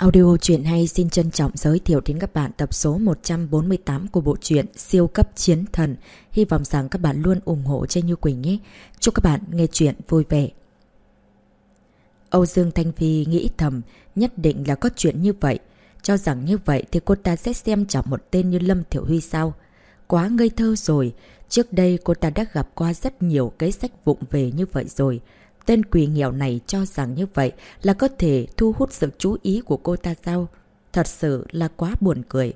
Audio truyện hay xin trân trọng giới thiệu đến các bạn tập số 148 của bộ truyện Siêu cấp chiến thần. Hy vọng rằng các bạn luôn ủng hộ cho Như Quỳnh nhé. Chúc các bạn nghe truyện vui vẻ. Âu Dương Thanh Phi nghĩ thầm, nhất định là có chuyện như vậy. Cho rằng như vậy thì cô ta sẽ xem trọng một tên như Lâm Thiểu Huy sao? Quá ngây thơ rồi. Trước đây cô ta đã gặp qua rất nhiều cái sách vụng về như vậy rồi. Tên quỷ nghèo này cho rằng như vậy là có thể thu hút sự chú ý của cô ta sao? Thật sự là quá buồn cười.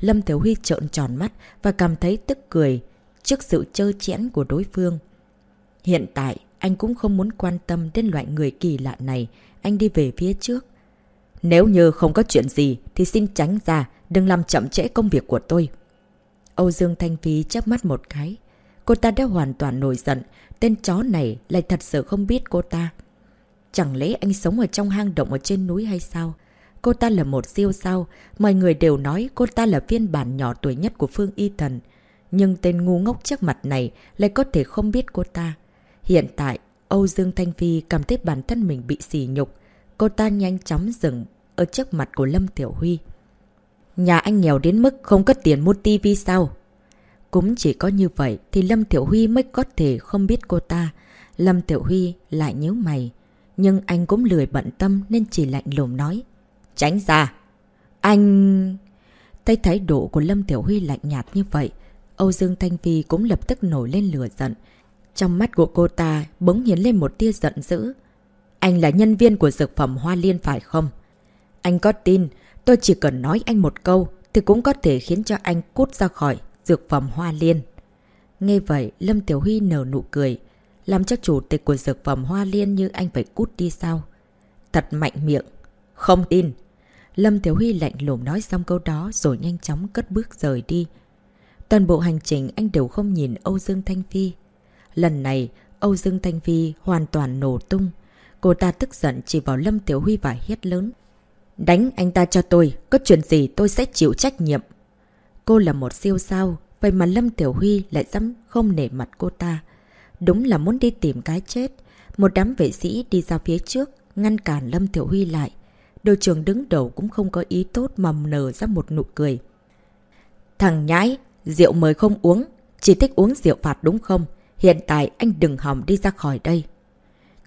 Lâm Thiếu Huy trợn tròn mắt và cảm thấy tức cười trước sự chơ chẽn của đối phương. Hiện tại, anh cũng không muốn quan tâm đến loại người kỳ lạ này. Anh đi về phía trước. Nếu như không có chuyện gì thì xin tránh ra, đừng làm chậm trễ công việc của tôi. Âu Dương Thanh Phi chớp mắt một cái. Cô ta đã hoàn toàn nổi giận, tên chó này lại thật sự không biết cô ta. Chẳng lẽ anh sống ở trong hang động ở trên núi hay sao? Cô ta là một siêu sao, mọi người đều nói cô ta là phiên bản nhỏ tuổi nhất của Phương Y Thần. Nhưng tên ngu ngốc trước mặt này lại có thể không biết cô ta. Hiện tại, Âu Dương Thanh Phi cảm thấy bản thân mình bị sỉ nhục. Cô ta nhanh chóng dừng ở trước mặt của Lâm Tiểu Huy. Nhà anh nghèo đến mức không có tiền mua tivi sao? Cũng chỉ có như vậy thì Lâm Tiểu Huy mới có thể không biết cô ta. Lâm Tiểu Huy lại nhớ mày. Nhưng anh cũng lười bận tâm nên chỉ lạnh lùng nói. Tránh ra! Anh... Thấy thái độ của Lâm Tiểu Huy lạnh nhạt như vậy. Âu Dương Thanh Vi cũng lập tức nổi lên lửa giận. Trong mắt của cô ta bỗng hiện lên một tia giận dữ. Anh là nhân viên của dược phẩm Hoa Liên phải không? Anh có tin, tôi chỉ cần nói anh một câu thì cũng có thể khiến cho anh cút ra khỏi dược phẩm Hoa Liên. Nghe vậy, Lâm Tiểu Huy nở nụ cười. Làm cho chủ tịch của dược phẩm Hoa Liên như anh phải cút đi sao? Thật mạnh miệng. Không tin. Lâm Tiểu Huy lạnh lùng nói xong câu đó rồi nhanh chóng cất bước rời đi. Toàn bộ hành trình anh đều không nhìn Âu Dương Thanh Phi. Lần này, Âu Dương Thanh Phi hoàn toàn nổ tung. Cô ta tức giận chỉ vào Lâm Tiểu Huy và hét lớn. Đánh anh ta cho tôi, có chuyện gì tôi sẽ chịu trách nhiệm. Cô là một siêu sao, vậy mà Lâm Tiểu Huy lại dám không nể mặt cô ta. Đúng là muốn đi tìm cái chết. Một đám vệ sĩ đi ra phía trước, ngăn cản Lâm Tiểu Huy lại. Đội trưởng đứng đầu cũng không có ý tốt mà nở ra một nụ cười. Thằng nhãi, rượu mời không uống, chỉ thích uống rượu phạt đúng không? Hiện tại anh đừng hỏng đi ra khỏi đây.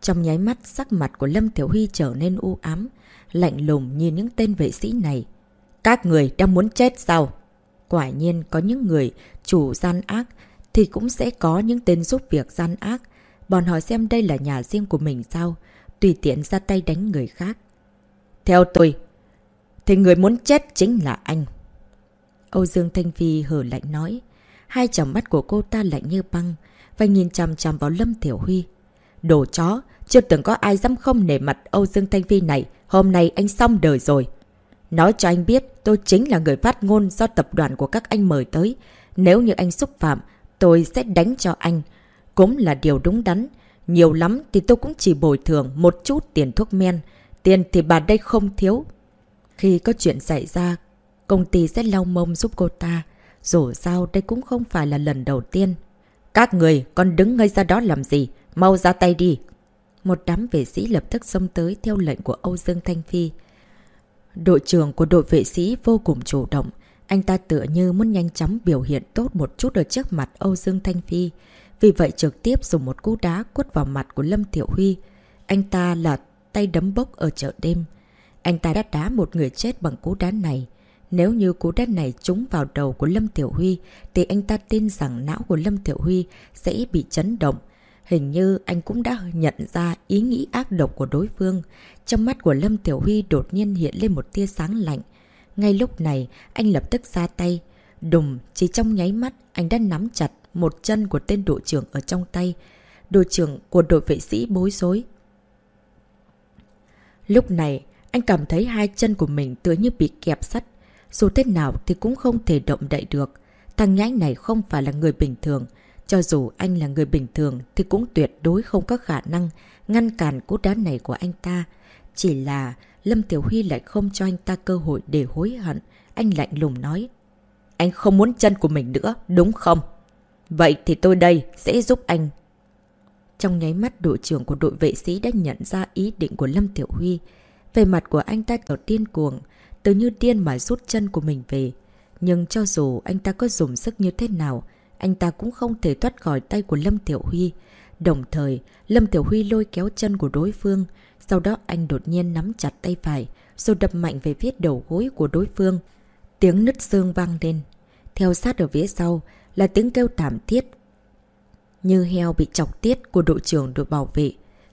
Trong nháy mắt, sắc mặt của Lâm Tiểu Huy trở nên u ám, lạnh lùng như những tên vệ sĩ này. Các người đang muốn chết sao? Quả nhiên có những người chủ gian ác thì cũng sẽ có những tên giúp việc gian ác. Bọn họ xem đây là nhà riêng của mình sao? Tùy tiện ra tay đánh người khác. Theo tôi, thì người muốn chết chính là anh. Âu Dương Thanh Phi hở lạnh nói. Hai tròng mắt của cô ta lạnh như băng và nhìn chằm chằm vào Lâm Tiểu Huy. Đồ chó, chưa từng có ai dám không nể mặt Âu Dương Thanh Phi này. Hôm nay anh xong đời rồi. Nói cho anh biết tôi chính là người phát ngôn do tập đoàn của các anh mời tới. Nếu như anh xúc phạm, tôi sẽ đánh cho anh. Cũng là điều đúng đắn. Nhiều lắm thì tôi cũng chỉ bồi thường một chút tiền thuốc men. Tiền thì bà đây không thiếu. Khi có chuyện xảy ra, công ty sẽ lau mông giúp cô ta. Dù sao đây cũng không phải là lần đầu tiên. Các người còn đứng ngây ra đó làm gì? Mau ra tay đi. Một đám vệ sĩ lập tức xông tới theo lệnh của Âu Dương Thanh Phi. Đội trưởng của đội vệ sĩ vô cùng chủ động. Anh ta tựa như muốn nhanh chóng biểu hiện tốt một chút ở trước mặt Âu Dương Thanh Phi. Vì vậy trực tiếp dùng một cú đá quất vào mặt của Lâm Tiểu Huy. Anh ta là tay đấm bốc ở chợ đêm. Anh ta đã đá một người chết bằng cú đá này. Nếu như cú đá này trúng vào đầu của Lâm Tiểu Huy, thì anh ta tin rằng não của Lâm Tiểu Huy sẽ bị chấn động. Hình như anh cũng đã nhận ra ý nghĩ ác độc của đối phương. Trong mắt của Lâm Tiểu Huy đột nhiên hiện lên một tia sáng lạnh. Ngay lúc này, anh lập tức ra tay. Đùng, chỉ trong nháy mắt, anh đã nắm chặt một chân của tên đội trưởng ở trong tay. Đội trưởng của đội vệ sĩ bối rối. Lúc này, anh cảm thấy hai chân của mình tựa như bị kẹp sắt. Dù thế nào thì cũng không thể động đậy được. Thằng nhãi này không phải là người bình thường. Cho dù anh là người bình thường thì cũng tuyệt đối không có khả năng ngăn cản cú đá này của anh ta. Chỉ là Lâm Tiểu Huy lại không cho anh ta cơ hội để hối hận. Anh lạnh lùng nói. Anh không muốn chân của mình nữa, đúng không? Vậy thì tôi đây sẽ giúp anh. Trong nháy mắt đội trưởng của đội vệ sĩ đã nhận ra ý định của Lâm Tiểu Huy. Về mặt của anh ta ở điên cuồng, tự như điên mà rút chân của mình về. Nhưng cho dù anh ta có dùng sức như thế nào, anh ta cũng không thể thoát khỏi tay của Lâm Tiểu Huy. Đồng thời, Lâm Tiểu Huy lôi kéo chân của đối phương, sau đó anh đột nhiên nắm chặt tay phải, rồi đập mạnh về phía đầu gối của đối phương. Tiếng nứt xương vang lên. Theo sát ở phía sau là tiếng kêu thảm thiết. Như heo bị chọc tiết của đội trưởng đội bảo vệ.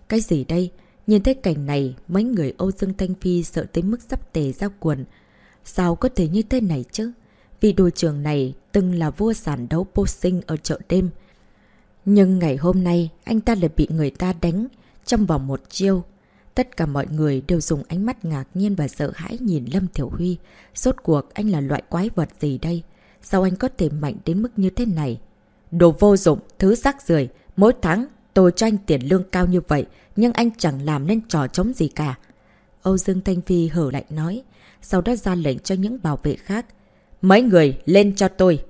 Cái gì đây? Nhìn thấy cảnh này, mấy người Âu Dương Thanh Phi sợ tới mức sắp tề ra quần. Sao có thể như thế này chứ? Vì đội trưởng này từng là vua sản đấu boxing ở chợ đêm. Nhưng ngày hôm nay, anh ta lại bị người ta đánh trong vòng một chiêu. Tất cả mọi người đều dùng ánh mắt ngạc nhiên và sợ hãi nhìn Lâm Thiểu Huy. Rốt cuộc anh là loại quái vật gì đây? Sao anh có thể mạnh đến mức như thế này? Đồ vô dụng, thứ rác rưởi Mỗi tháng tôi cho anh tiền lương cao như vậy, nhưng anh chẳng làm nên trò chống gì cả. Âu Dương Thanh Phi hở lạnh nói, sau đó ra lệnh cho những bảo vệ khác. Mấy người lên cho tôi.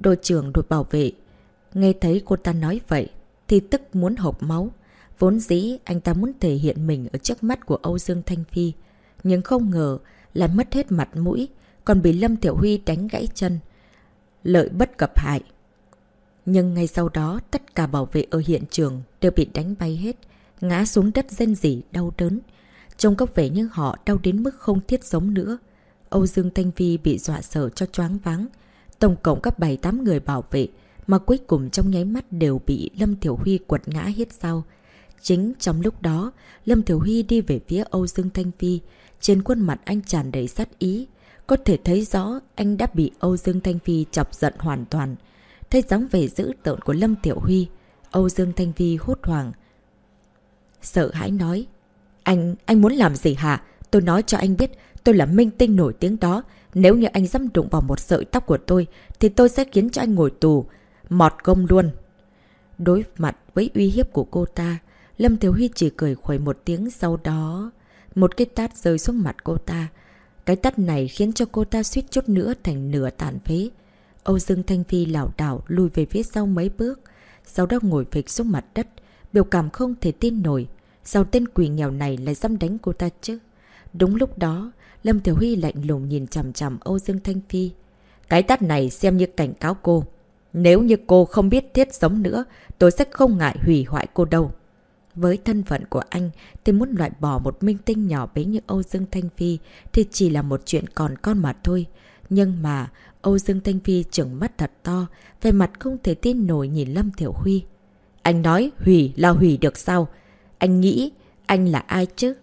Đội trưởng đội bảo vệ. Nghe thấy cô ta nói vậy, thì tức muốn hộp máu. Vốn dĩ anh ta muốn thể hiện mình ở trước mắt của Âu Dương Thanh Phi. Nhưng không ngờ lại mất hết mặt mũi, còn bị Lâm Tiểu Huy đánh gãy chân. Lợi bất cập hại. Nhưng ngay sau đó, tất cả bảo vệ ở hiện trường đều bị đánh bay hết, ngã xuống đất rên rỉ đau đớn. Trông có vẻ như họ đau đến mức không thiết sống nữa. Âu Dương Thanh Vi bị dọa sợ cho choáng váng. Tổng cộng các 7-8 người bảo vệ, mà cuối cùng trong nháy mắt đều bị Lâm Thiểu Huy quật ngã hết sau. Chính trong lúc đó, Lâm Thiểu Huy đi về phía Âu Dương Thanh Vi, trên khuôn mặt anh tràn đầy sát ý. Có thể thấy rõ anh đã bị Âu Dương Thanh Vi chọc giận hoàn toàn. Thấy dáng vẻ dữ tợn của Lâm Tiểu Huy, Âu Dương Thanh Vi hốt hoảng. Sợ hãi nói, anh, anh muốn làm gì hả? Tôi nói cho anh biết, tôi là minh tinh nổi tiếng đó. Nếu như anh dám đụng vào một sợi tóc của tôi, thì tôi sẽ khiến cho anh ngồi tù. Mọt gông luôn. Đối mặt với uy hiếp của cô ta, Lâm Thiếu Huy chỉ cười khuẩy một tiếng sau đó. Một cái tát rơi xuống mặt cô ta. Cái tát này khiến cho cô ta suýt chút nữa thành nửa tàn phế. Âu Dương Thanh Phi lảo đảo lùi về phía sau mấy bước. Sau đó ngồi phịch xuống mặt đất. Biểu cảm không thể tin nổi. Sao tên quỷ nghèo này lại dám đánh cô ta chứ? Đúng lúc đó, Lâm Tiểu Huy lạnh lùng nhìn chằm chằm Âu Dương Thanh Phi. Cái tát này xem như cảnh cáo cô. Nếu như cô không biết thiết sống nữa, tôi sẽ không ngại hủy hoại cô đâu. Với thân phận của anh thì muốn loại bỏ một minh tinh nhỏ bé như Âu Dương Thanh Phi thì chỉ là một chuyện còn con mà thôi. Nhưng mà Âu Dương Thanh Phi trừng mắt thật to, về mặt không thể tin nổi nhìn Lâm Thiểu Huy. Anh nói hủy là hủy được sao? Anh nghĩ anh là ai chứ?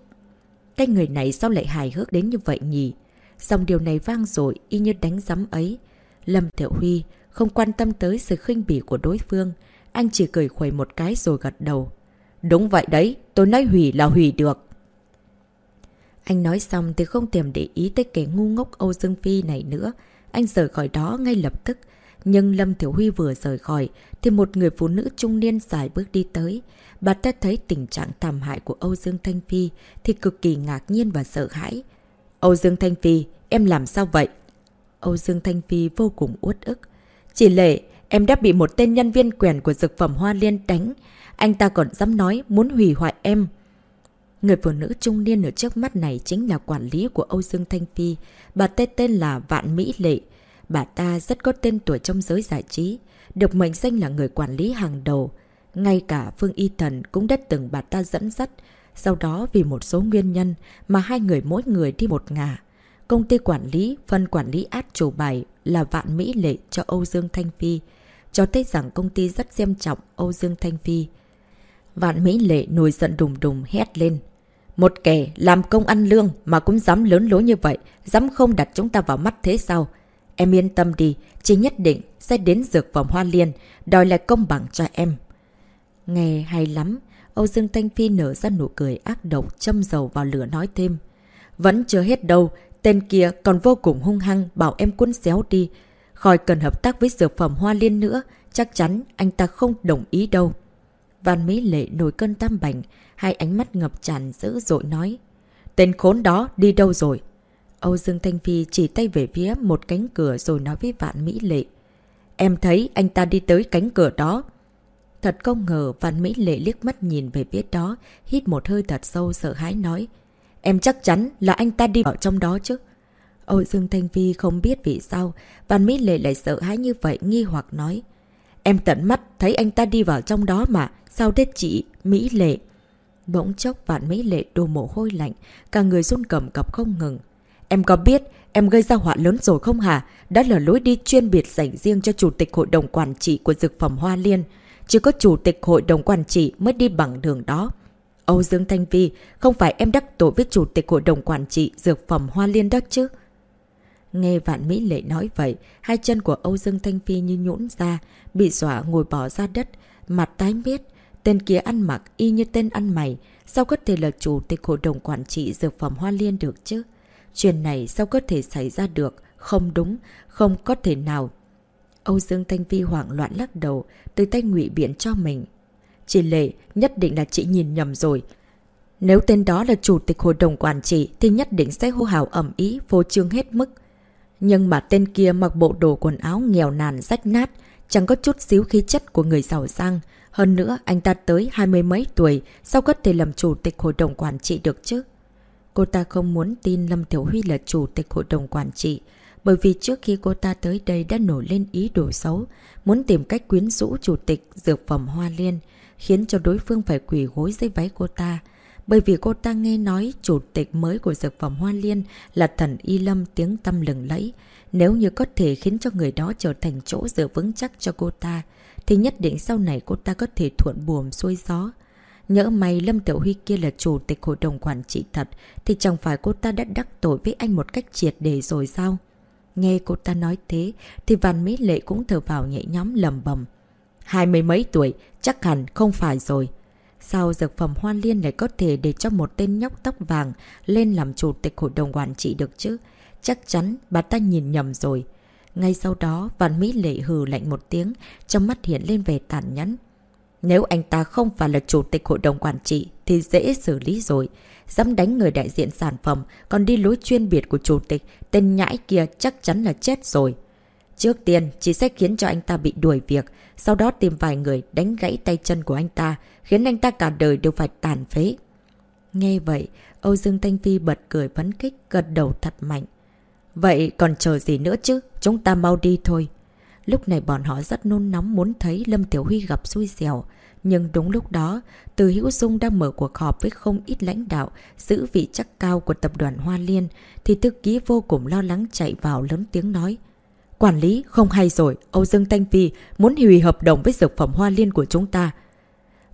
Cái người này sao lại hài hước đến như vậy nhỉ? Xong điều này vang rồi y như đánh giấm ấy. Lâm Thiểu Huy không quan tâm tới sự khinh bỉ của đối phương. Anh chỉ cười khuẩy một cái rồi gật đầu. Đúng vậy đấy, tôi nói hủy là hủy được. Anh nói xong thì không thèm để ý tới kẻ ngu ngốc Âu Dương Phi này nữa. Anh rời khỏi đó ngay lập tức. Nhưng Lâm Thiểu Huy vừa rời khỏi thì một người phụ nữ trung niên dài bước đi tới. Bà ta thấy tình trạng thảm hại của Âu Dương Thanh Phi thì cực kỳ ngạc nhiên và sợ hãi. Âu Dương Thanh Phi, em làm sao vậy? Âu Dương Thanh Phi vô cùng uất ức. Chỉ lệ, em đã bị một tên nhân viên quèn của dược phẩm Hoa Liên đánh. Anh ta còn dám nói muốn hủy hoại em. Người phụ nữ trung niên ở trước mắt này chính là quản lý của Âu Dương Thanh Phi. Bà tên tên là Vạn Mỹ Lệ. Bà ta rất có tên tuổi trong giới giải trí, được mệnh danh là người quản lý hàng đầu. Ngay cả Phương Y Thần cũng đã từng bà ta dẫn dắt. Sau đó vì một số nguyên nhân mà hai người mỗi người đi một ngả. Công ty quản lý, phân quản lý át chủ bài là Vạn Mỹ Lệ cho Âu Dương Thanh Phi. Cho thấy rằng công ty rất xem trọng Âu Dương Thanh Phi. Vạn Mỹ Lệ nổi giận đùng đùng hét lên. Một kẻ làm công ăn lương mà cũng dám lớn lối như vậy, dám không đặt chúng ta vào mắt thế sao? Em yên tâm đi, chị nhất định sẽ đến dược vòng hoa liên, đòi lại công bằng cho em. Nghe hay lắm, Âu Dương Thanh Phi nở ra nụ cười ác độc châm dầu vào lửa nói thêm. Vẫn chưa hết đâu, tên kia còn vô cùng hung hăng bảo em cuốn xéo đi. Khỏi cần hợp tác với dược phẩm hoa liên nữa, chắc chắn anh ta không đồng ý đâu. Văn Mỹ Lệ nổi cơn tam bành, hai ánh mắt ngập tràn dữ dội nói. Tên khốn đó đi đâu rồi? Âu Dương Thanh Phi chỉ tay về phía một cánh cửa rồi nói với Vạn Mỹ Lệ. Em thấy anh ta đi tới cánh cửa đó. Thật không ngờ Văn Mỹ Lệ liếc mắt nhìn về phía đó, hít một hơi thật sâu sợ hãi nói. Em chắc chắn là anh ta đi vào trong đó chứ. Ôi Dương Thanh Vi không biết vì sao, Văn Mỹ Lệ lại sợ hãi như vậy nghi hoặc nói. Em tận mắt thấy anh ta đi vào trong đó mà, sao thế chị, Mỹ Lệ? Bỗng chốc Vạn Mỹ Lệ đổ mồ hôi lạnh, cả người run cầm cập không ngừng. Em có biết em gây ra họa lớn rồi không hả? Đó là lối đi chuyên biệt dành riêng cho Chủ tịch Hội đồng Quản trị của Dược phẩm Hoa Liên. Chỉ có Chủ tịch Hội đồng Quản trị mới đi bằng đường đó. Âu Dương Thanh Vi, không phải em đắc tội với Chủ tịch Hội đồng Quản trị Dược phẩm Hoa Liên đó chứ? Nghe Vạn Mỹ Lệ nói vậy, hai chân của Âu Dương Thanh Phi như nhũn ra, bị dọa ngồi bỏ ra đất, mặt tái mét. Tên kia ăn mặc y như tên ăn mày, sao có thể là chủ tịch hội đồng quản trị dược phẩm Hoa Liên được chứ? Chuyện này sao có thể xảy ra được? Không đúng, không có thể nào. Âu Dương Thanh Vi hoảng loạn lắc đầu, từ tay ngụy biện cho mình. Chị Lệ, nhất định là chị nhìn nhầm rồi. Nếu tên đó là chủ tịch hội đồng quản trị thì nhất định sẽ hô hào ẩm ý, vô trương hết mức. Nhưng mà tên kia mặc bộ đồ quần áo nghèo nàn rách nát, chẳng có chút xíu khí chất của người giàu sang. Hơn nữa, anh ta tới hai mươi mấy tuổi, sao có thể làm chủ tịch hội đồng quản trị được chứ? Cô ta không muốn tin Lâm Tiểu Huy là chủ tịch hội đồng quản trị, bởi vì trước khi cô ta tới đây đã nổi lên ý đồ xấu, muốn tìm cách quyến rũ chủ tịch dược phẩm Hoa Liên, khiến cho đối phương phải quỷ gối dưới váy cô ta. Bởi vì cô ta nghe nói chủ tịch mới của dược phẩm Hoa Liên là thần Y Lâm tiếng tâm lừng lẫy. Nếu như có thể khiến cho người đó trở thành chỗ dựa vững chắc cho cô ta, thì nhất định sau này cô ta có thể thuận buồm xuôi gió. Nhỡ may Lâm Tiểu Huy kia là chủ tịch hội đồng quản trị thật, thì chẳng phải cô ta đã đắc tội với anh một cách triệt để rồi sao? Nghe cô ta nói thế, thì Văn Mỹ Lệ cũng thở vào nhẹ nhóm lầm bầm. Hai mươi mấy tuổi, chắc hẳn không phải rồi. Sao dược phẩm Hoa Liên lại có thể để cho một tên nhóc tóc vàng lên làm chủ tịch hội đồng quản trị được chứ? Chắc chắn bà ta nhìn nhầm rồi. Ngay sau đó, Văn Mỹ lệ hừ lạnh một tiếng, trong mắt hiện lên về tàn nhẫn. Nếu anh ta không phải là chủ tịch hội đồng quản trị thì dễ xử lý rồi. Dám đánh người đại diện sản phẩm, còn đi lối chuyên biệt của chủ tịch, tên nhãi kia chắc chắn là chết rồi. Trước tiên, chỉ sẽ khiến cho anh ta bị đuổi việc, sau đó tìm vài người đánh gãy tay chân của anh ta, khiến anh ta cả đời đều phải tàn phế. Nghe vậy, Âu Dương Thanh Phi bật cười phấn kích, gật đầu thật mạnh. Vậy còn chờ gì nữa chứ? Chúng ta mau đi thôi. Lúc này bọn họ rất nôn nóng muốn thấy Lâm Tiểu Huy gặp xui xẻo. Nhưng đúng lúc đó, Từ Hữu Dung đang mở cuộc họp với không ít lãnh đạo, giữ vị chắc cao của tập đoàn Hoa Liên, thì thư ký vô cùng lo lắng chạy vào lớn tiếng nói. Quản lý không hay rồi, Âu Dương Thanh Phi muốn hủy hợp đồng với dược phẩm Hoa Liên của chúng ta.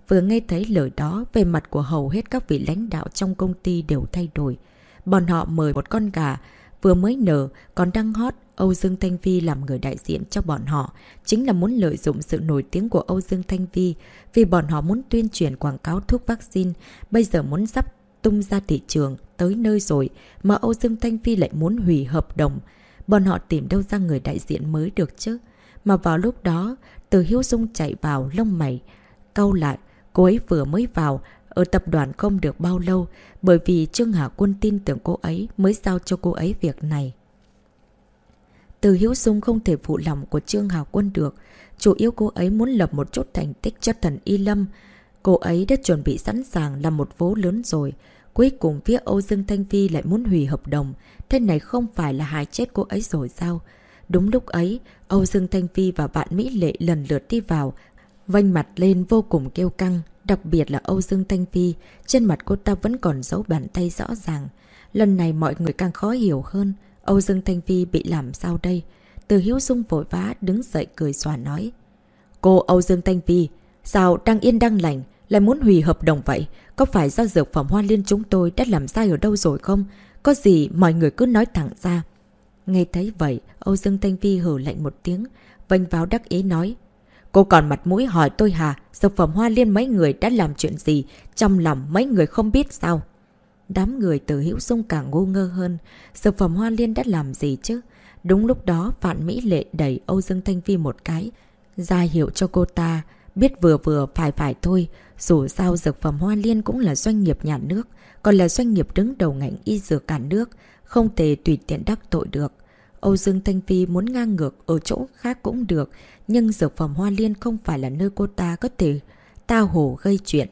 Vừa nghe thấy lời đó, về mặt của hầu hết các vị lãnh đạo trong công ty đều thay đổi. Bọn họ mời một con gà, vừa mới nở, còn đang hot, Âu Dương Thanh Vi làm người đại diện cho bọn họ, chính là muốn lợi dụng sự nổi tiếng của Âu Dương Thanh Vi, vì bọn họ muốn tuyên truyền quảng cáo thuốc vaccine, bây giờ muốn sắp tung ra thị trường, tới nơi rồi, mà Âu Dương Thanh Vi lại muốn hủy hợp đồng. Bọn họ tìm đâu ra người đại diện mới được chứ? Mà vào lúc đó, từ Hiếu Dung chạy vào, lông mày, câu lại, cô ấy vừa mới vào, ở tập đoàn không được bao lâu, bởi vì Trương Hà Quân tin tưởng cô ấy mới giao cho cô ấy việc này. Từ Hiếu Dung không thể phụ lòng của Trương Hào Quân được, chủ yếu cô ấy muốn lập một chút thành tích cho thần Y Lâm. Cô ấy đã chuẩn bị sẵn sàng làm một vố lớn rồi, cuối cùng phía Âu Dương Thanh Phi lại muốn hủy hợp đồng, thế này không phải là hại chết cô ấy rồi sao? Đúng lúc ấy, Âu Dương Thanh Phi và bạn Mỹ Lệ lần lượt đi vào, vanh mặt lên vô cùng kêu căng, Đặc biệt là Âu Dương Thanh Phi, trên mặt cô ta vẫn còn dấu bàn tay rõ ràng. Lần này mọi người càng khó hiểu hơn, Âu Dương Thanh Phi bị làm sao đây? Từ Hiếu Dung vội vã đứng dậy cười xòa nói. Cô Âu Dương Thanh Phi, sao đang yên đang lành, lại muốn hủy hợp đồng vậy? Có phải do dược phẩm hoa liên chúng tôi đã làm sai ở đâu rồi không? Có gì mọi người cứ nói thẳng ra. Nghe thấy vậy, Âu Dương Thanh Phi hử lạnh một tiếng, vênh vào đắc ý nói. Cô còn mặt mũi hỏi tôi hả, dược phẩm hoa liên mấy người đã làm chuyện gì, trong lòng mấy người không biết sao. Đám người từ hữu dung càng ngu ngơ hơn, dược phẩm hoa liên đã làm gì chứ? Đúng lúc đó Phạn Mỹ Lệ đẩy Âu Dương Thanh Phi một cái, ra hiệu cho cô ta, biết vừa vừa phải phải thôi, dù sao dược phẩm hoa liên cũng là doanh nghiệp nhà nước, còn là doanh nghiệp đứng đầu ngành y dược cả nước, không thể tùy tiện đắc tội được. Âu Dương Thanh Phi muốn ngang ngược ở chỗ khác cũng được, nhưng dược phẩm Hoa Liên không phải là nơi cô ta có thể ta hồ gây chuyện.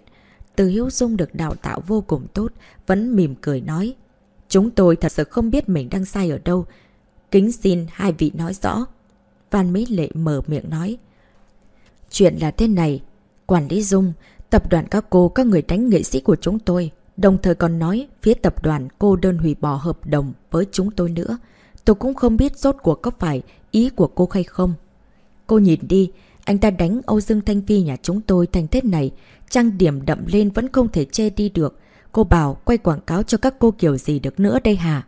Từ Hiếu Dung được đào tạo vô cùng tốt, vẫn mỉm cười nói. Chúng tôi thật sự không biết mình đang sai ở đâu. Kính xin hai vị nói rõ. Văn Mỹ Lệ mở miệng nói. Chuyện là thế này. Quản lý Dung, tập đoàn các cô các người đánh nghệ sĩ của chúng tôi. Đồng thời còn nói phía tập đoàn cô đơn hủy bỏ hợp đồng với chúng tôi nữa. Tôi cũng không biết rốt cuộc có phải ý của cô hay không. Cô nhìn đi, anh ta đánh Âu Dương Thanh Phi nhà chúng tôi thành thế này, trang điểm đậm lên vẫn không thể che đi được. Cô bảo quay quảng cáo cho các cô kiểu gì được nữa đây hả?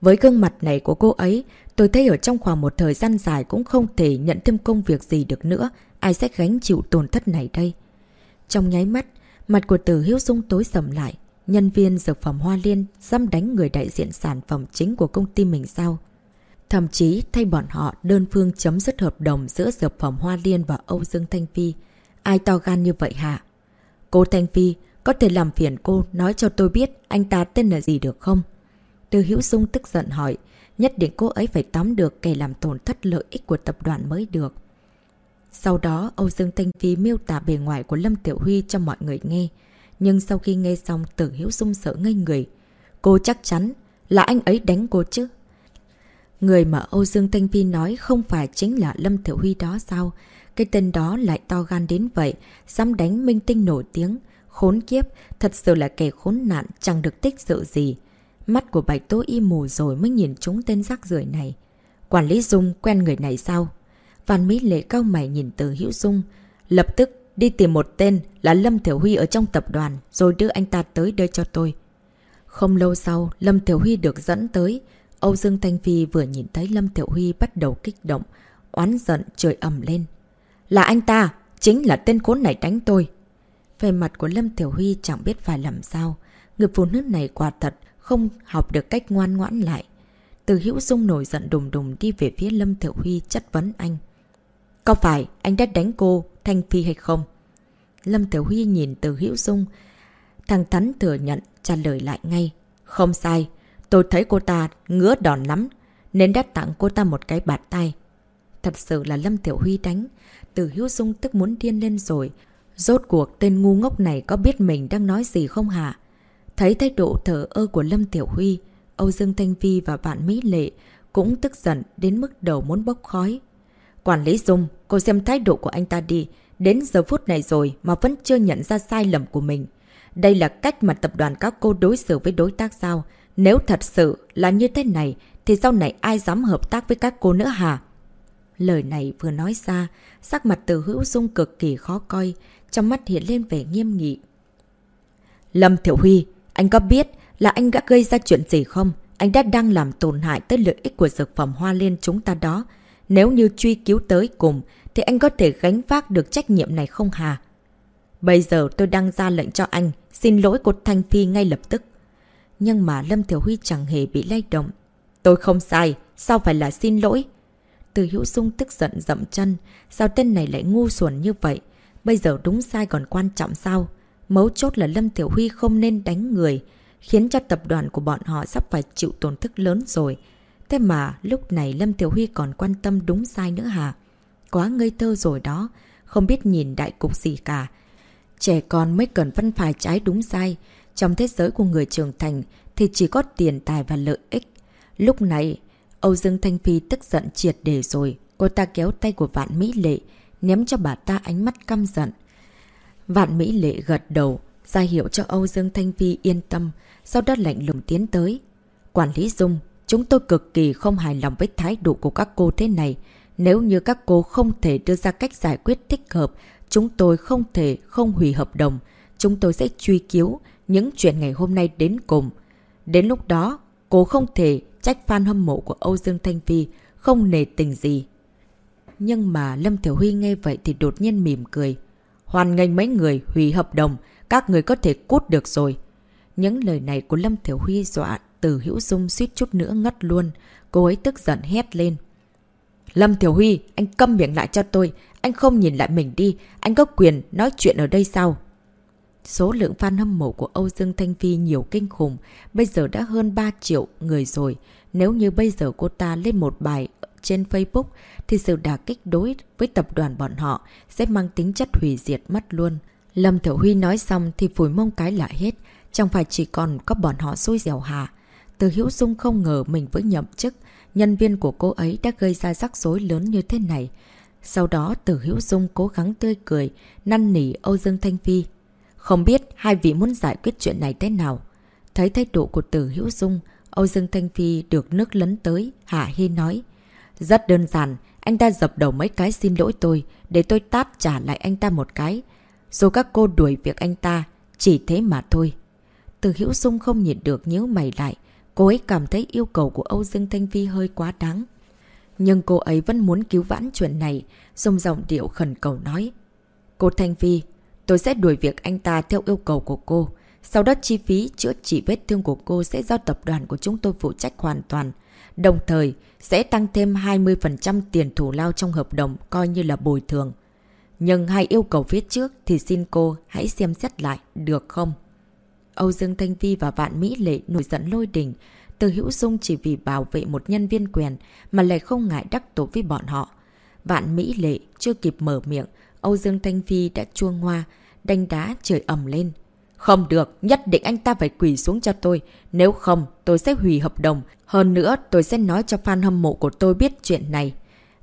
Với gương mặt này của cô ấy, tôi thấy ở trong khoảng một thời gian dài cũng không thể nhận thêm công việc gì được nữa. Ai sẽ gánh chịu tổn thất này đây? Trong nháy mắt, mặt của Từ Hiếu Dung tối sầm lại. Nhân viên dược phẩm Hoa Liên dâm đánh người đại diện sản phẩm chính của công ty mình sao? Thậm chí thay bọn họ đơn phương chấm dứt hợp đồng giữa dược phẩm Hoa Liên và Âu Dương Thanh Phi. Ai to gan như vậy hả? Cô Thanh Phi, có thể làm phiền cô nói cho tôi biết anh ta tên là gì được không? Từ Hữu Dung tức giận hỏi, nhất định cô ấy phải tóm được kẻ làm tổn thất lợi ích của tập đoàn mới được. Sau đó, Âu Dương Thanh Phi miêu tả bề ngoài của Lâm Tiểu Huy cho mọi người nghe. Nhưng sau khi nghe xong, Tử Hiếu Dung sợ ngây người. Cô chắc chắn là anh ấy đánh cô chứ. Người mà Âu Dương Thanh Phi nói không phải chính là Lâm Tiểu Huy đó sao? Cái tên đó lại to gan đến vậy, dám đánh minh tinh nổi tiếng. Khốn kiếp, thật sự là kẻ khốn nạn, chẳng được tích sự gì. Mắt của Bạch Tố Y mù rồi mới nhìn chúng tên rác rưởi này. Quản lý Dung quen người này sao? Văn Mỹ Lệ cao mày nhìn từ Hữu Dung. Lập tức đi tìm một tên là Lâm Thiểu Huy ở trong tập đoàn rồi đưa anh ta tới đây cho tôi. Không lâu sau, Lâm Thiểu Huy được dẫn tới. Âu Dương Thanh Phi vừa nhìn thấy Lâm Thiểu Huy bắt đầu kích động, oán giận trời ầm lên. Là anh ta, chính là tên khốn này đánh tôi. Về mặt của Lâm Thiểu Huy chẳng biết phải làm sao. Người phụ nữ này quả thật không học được cách ngoan ngoãn lại. Từ Hữu Dung nổi giận đùng đùng đi về phía Lâm Thiểu Huy chất vấn anh. Có phải anh đã đánh cô Thanh Phi hay không? Lâm Tiểu Huy nhìn từ Hữu Dung. Thằng Thắn thừa nhận trả lời lại ngay. Không sai, tôi thấy cô ta ngứa đòn lắm, nên đã tặng cô ta một cái bạt tay. Thật sự là Lâm Tiểu Huy đánh. Từ Hữu Dung tức muốn điên lên rồi. Rốt cuộc tên ngu ngốc này có biết mình đang nói gì không hả? Thấy thái độ thở ơ của Lâm Tiểu Huy, Âu Dương Thanh vi và bạn Mỹ Lệ cũng tức giận đến mức đầu muốn bốc khói. Quản lý Dung, cô xem thái độ của anh ta đi. Đến giờ phút này rồi mà vẫn chưa nhận ra sai lầm của mình. Đây là cách mà tập đoàn các cô đối xử với đối tác sao? Nếu thật sự là như thế này, thì sau này ai dám hợp tác với các cô nữa hả? Lời này vừa nói ra, sắc mặt từ hữu dung cực kỳ khó coi, trong mắt hiện lên vẻ nghiêm nghị. Lâm Thiểu Huy, anh có biết là anh đã gây ra chuyện gì không? Anh đã đang làm tổn hại tới lợi ích của dược phẩm hoa liên chúng ta đó. Nếu như truy cứu tới cùng, thì anh có thể gánh vác được trách nhiệm này không hà? Bây giờ tôi đang ra lệnh cho anh, xin lỗi cô Thanh Phi ngay lập tức. Nhưng mà Lâm Thiểu Huy chẳng hề bị lay động. Tôi không sai, sao phải là xin lỗi? Từ hữu sung tức giận dậm chân, sao tên này lại ngu xuẩn như vậy? Bây giờ đúng sai còn quan trọng sao? Mấu chốt là Lâm Tiểu Huy không nên đánh người, khiến cho tập đoàn của bọn họ sắp phải chịu tổn thức lớn rồi. Thế mà lúc này Lâm Tiểu Huy còn quan tâm đúng sai nữa hả? Quá ngây thơ rồi đó, không biết nhìn đại cục gì cả. Trẻ con mới cần phân phải trái đúng sai. Trong thế giới của người trưởng thành thì chỉ có tiền tài và lợi ích. Lúc này, Âu Dương Thanh Phi tức giận triệt đề rồi. Cô ta kéo tay của Vạn Mỹ Lệ, ném cho bà ta ánh mắt căm giận. Vạn Mỹ Lệ gật đầu, ra hiệu cho Âu Dương Thanh Phi yên tâm, sau đó lạnh lùng tiến tới. Quản lý Dung, chúng tôi cực kỳ không hài lòng với thái độ của các cô thế này. Nếu như các cô không thể đưa ra cách giải quyết thích hợp, chúng tôi không thể không hủy hợp đồng. Chúng tôi sẽ truy cứu những chuyện ngày hôm nay đến cùng. Đến lúc đó, cô không thể trách fan hâm mộ của Âu Dương Thanh Phi, không nề tình gì. Nhưng mà Lâm Thiểu Huy nghe vậy thì đột nhiên mỉm cười. Hoàn nghênh mấy người hủy hợp đồng, các người có thể cút được rồi. Những lời này của Lâm Thiểu Huy dọa từ hữu dung suýt chút nữa ngất luôn. Cô ấy tức giận hét lên. Lâm Thiểu Huy, anh câm miệng lại cho tôi. Anh không nhìn lại mình đi. Anh có quyền nói chuyện ở đây sao? Số lượng fan hâm mộ của Âu Dương Thanh Phi nhiều kinh khủng. Bây giờ đã hơn 3 triệu người rồi. Nếu như bây giờ cô ta lên một bài trên Facebook thì sự đả kích đối với tập đoàn bọn họ sẽ mang tính chất hủy diệt mất luôn. Lâm Thiểu Huy nói xong thì phủi mông cái lại hết. Chẳng phải chỉ còn có bọn họ xui dẻo hà. Từ Hữu Dung không ngờ mình với nhậm chức. Nhân viên của cô ấy đã gây ra rắc rối lớn như thế này. Sau đó Từ Hữu Dung cố gắng tươi cười, năn nỉ Âu Dương Thanh Phi. Không biết hai vị muốn giải quyết chuyện này thế nào. Thấy thái độ của Từ Hữu Dung, Âu Dương Thanh Phi được nước lấn tới, Hạ Hi nói. Rất đơn giản, anh ta dập đầu mấy cái xin lỗi tôi, để tôi tát trả lại anh ta một cái. Dù các cô đuổi việc anh ta, chỉ thế mà thôi. Từ Hữu Dung không nhịn được nhíu mày lại, cô ấy cảm thấy yêu cầu của Âu Dương Thanh Phi hơi quá đáng. Nhưng cô ấy vẫn muốn cứu vãn chuyện này, dùng giọng điệu khẩn cầu nói. Cô Thanh Phi, tôi sẽ đuổi việc anh ta theo yêu cầu của cô. Sau đó chi phí chữa trị vết thương của cô sẽ do tập đoàn của chúng tôi phụ trách hoàn toàn. Đồng thời, sẽ tăng thêm 20% tiền thủ lao trong hợp đồng coi như là bồi thường. Nhưng hai yêu cầu phía trước thì xin cô hãy xem xét lại, được không? Âu Dương Thanh Vi và Vạn Mỹ Lệ nổi giận lôi đình. Từ Hữu Dung chỉ vì bảo vệ một nhân viên quyền mà lại không ngại đắc tổ với bọn họ. Vạn Mỹ Lệ chưa kịp mở miệng, Âu Dương Thanh Vi đã chuông hoa, đánh đá trời ẩm lên. Không được, nhất định anh ta phải quỳ xuống cho tôi. Nếu không, tôi sẽ hủy hợp đồng. Hơn nữa, tôi sẽ nói cho fan hâm mộ của tôi biết chuyện này.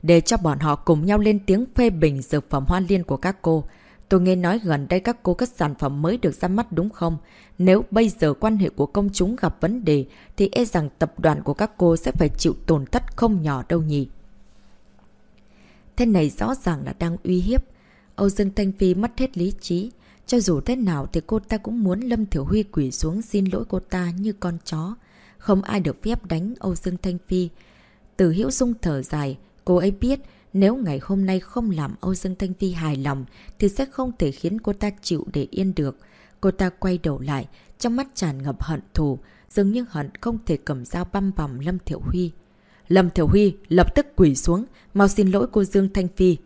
Để cho bọn họ cùng nhau lên tiếng phê bình dược phẩm hoa liên của các cô. Tôi nghe nói gần đây các cô các sản phẩm mới được ra mắt đúng không? Nếu bây giờ quan hệ của công chúng gặp vấn đề, thì e rằng tập đoàn của các cô sẽ phải chịu tổn thất không nhỏ đâu nhỉ. Thế này rõ ràng là đang uy hiếp. Âu Dương Thanh Phi mất hết lý trí. Cho dù thế nào thì cô ta cũng muốn Lâm Thiểu Huy quỷ xuống xin lỗi cô ta như con chó. Không ai được phép đánh Âu Dương Thanh Phi. Từ Hiễu Dung thở dài, cô ấy biết nếu ngày hôm nay không làm Âu Dương Thanh Phi hài lòng thì sẽ không thể khiến cô ta chịu để yên được. Cô ta quay đầu lại, trong mắt tràn ngập hận thù, dường như hận không thể cầm dao băm vòng Lâm Thiểu Huy. Lâm Thiểu Huy lập tức quỷ xuống, mau xin lỗi cô Dương Thanh Phi.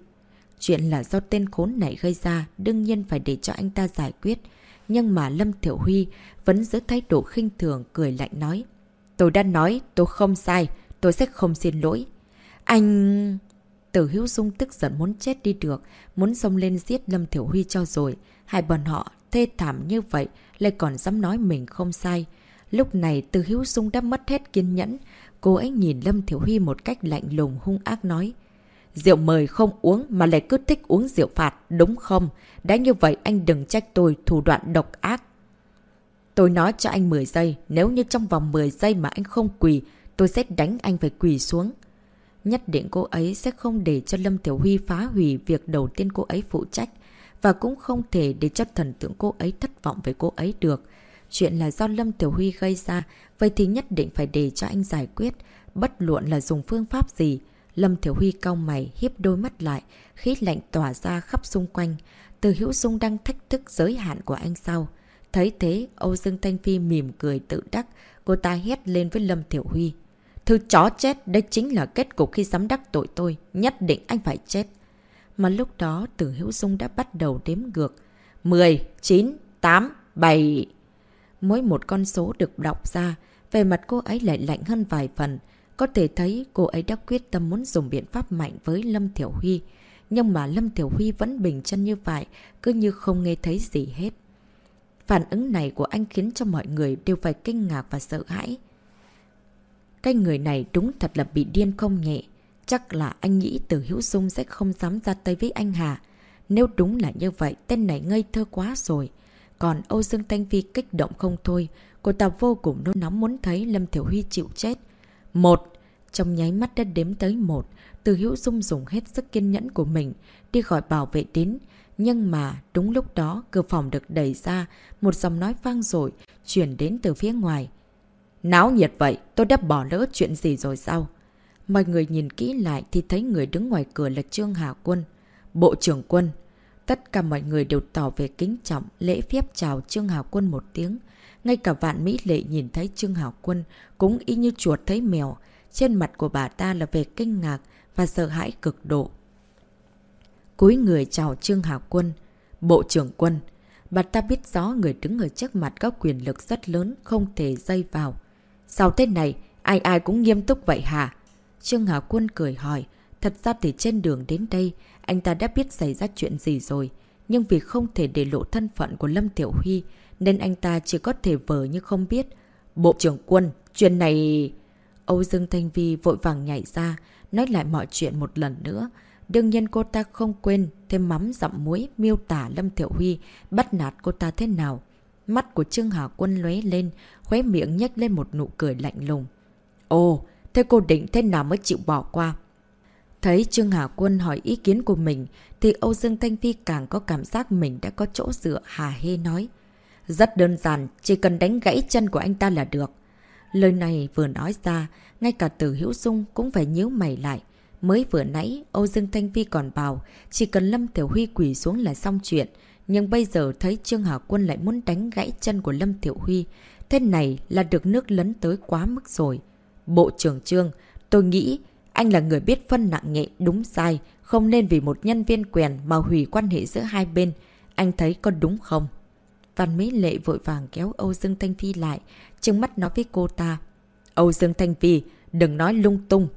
Chuyện là do tên khốn này gây ra, đương nhiên phải để cho anh ta giải quyết. Nhưng mà Lâm Thiểu Huy vẫn giữ thái độ khinh thường, cười lạnh nói. Tôi đã nói, tôi không sai, tôi sẽ không xin lỗi. Anh... Tử Hiếu Dung tức giận muốn chết đi được, muốn xông lên giết Lâm Thiểu Huy cho rồi. Hai bọn họ thê thảm như vậy, lại còn dám nói mình không sai. Lúc này Từ Hiếu Dung đã mất hết kiên nhẫn. Cô ấy nhìn Lâm Thiểu Huy một cách lạnh lùng hung ác nói. Rượu mời không uống mà lại cứ thích uống rượu phạt, đúng không? Đã như vậy anh đừng trách tôi thủ đoạn độc ác. Tôi nói cho anh 10 giây, nếu như trong vòng 10 giây mà anh không quỳ, tôi sẽ đánh anh phải quỳ xuống. Nhất định cô ấy sẽ không để cho Lâm Tiểu Huy phá hủy việc đầu tiên cô ấy phụ trách, và cũng không thể để cho thần tượng cô ấy thất vọng với cô ấy được. Chuyện là do Lâm Tiểu Huy gây ra, vậy thì nhất định phải để cho anh giải quyết, bất luận là dùng phương pháp gì. Lâm Thiểu Huy cau mày, hiếp đôi mắt lại, khí lạnh tỏa ra khắp xung quanh. Từ Hữu Dung đang thách thức giới hạn của anh sau. Thấy thế, Âu Dương Thanh Phi mỉm cười tự đắc, cô ta hét lên với Lâm Thiểu Huy. Thư chó chết, đây chính là kết cục khi dám đắc tội tôi, nhất định anh phải chết. Mà lúc đó, Từ Hữu Dung đã bắt đầu đếm ngược. 10, 9, 8, 7... Mỗi một con số được đọc ra, về mặt cô ấy lại lạnh hơn vài phần. Có thể thấy cô ấy đã quyết tâm muốn dùng biện pháp mạnh với Lâm Thiểu Huy. Nhưng mà Lâm Thiểu Huy vẫn bình chân như vậy, cứ như không nghe thấy gì hết. Phản ứng này của anh khiến cho mọi người đều phải kinh ngạc và sợ hãi. Cái người này đúng thật là bị điên không nhẹ. Chắc là anh nghĩ từ Hữu Dung sẽ không dám ra tay với anh Hà. Nếu đúng là như vậy, tên này ngây thơ quá rồi. Còn Âu Dương Thanh Phi kích động không thôi. Cô ta vô cùng nôn nóng muốn thấy Lâm Thiểu Huy chịu chết. Một. Trong nháy mắt đã đếm tới một. Từ Hữu Dung dùng hết sức kiên nhẫn của mình đi gọi bảo vệ đến. Nhưng mà đúng lúc đó cửa phòng được đẩy ra, một dòng nói vang rồi chuyển đến từ phía ngoài. Náo nhiệt vậy, tôi đã bỏ lỡ chuyện gì rồi sao? Mọi người nhìn kỹ lại thì thấy người đứng ngoài cửa là Trương Hà Quân, Bộ trưởng Quân. Tất cả mọi người đều tỏ về kính trọng, lễ phép chào Trương Hà Quân một tiếng. Ngay cả vạn Mỹ Lệ nhìn thấy Trương Hảo Quân cũng y như chuột thấy mèo. Trên mặt của bà ta là về kinh ngạc và sợ hãi cực độ. Cúi người chào Trương Hảo Quân, Bộ trưởng Quân. Bà ta biết rõ người đứng ở trước mặt có quyền lực rất lớn, không thể dây vào. Sao thế này, ai ai cũng nghiêm túc vậy hả? Trương Hảo Quân cười hỏi. Thật ra thì trên đường đến đây, anh ta đã biết xảy ra chuyện gì rồi. nhưng vì không thể để lộ thân phận của Lâm Tiểu Huy, nên anh ta chỉ có thể vờ như không biết. Bộ trưởng quân, chuyện này... Âu Dương Thanh Vi vội vàng nhảy ra, nói lại mọi chuyện một lần nữa. Đương nhiên cô ta không quên thêm mắm dặm muối miêu tả Lâm thiệu Huy bắt nạt cô ta thế nào. Mắt của Trương Hà Quân lóe lên, khóe miệng nhếch lên một nụ cười lạnh lùng. Ồ, thế cô định thế nào mới chịu bỏ qua? Thấy Trương Hà Quân hỏi ý kiến của mình, thì Âu Dương Thanh Phi càng có cảm giác mình đã có chỗ dựa Hà Hê nói. Rất đơn giản, chỉ cần đánh gãy chân của anh ta là được. Lời này vừa nói ra, ngay cả từ Hữu Dung cũng phải nhíu mày lại. Mới vừa nãy, Âu Dương Thanh Phi còn bảo, chỉ cần Lâm Tiểu Huy quỷ xuống là xong chuyện. Nhưng bây giờ thấy Trương Hà Quân lại muốn đánh gãy chân của Lâm Tiểu Huy. Thế này là được nước lấn tới quá mức rồi. Bộ trưởng Trương, tôi nghĩ anh là người biết phân nặng nhẹ đúng sai, không nên vì một nhân viên quyền mà hủy quan hệ giữa hai bên. Anh thấy có đúng không? Văn Mỹ Lệ vội vàng kéo Âu Dương Thanh Phi lại, trừng mắt nói với cô ta. Âu Dương Thanh Phi, đừng nói lung tung.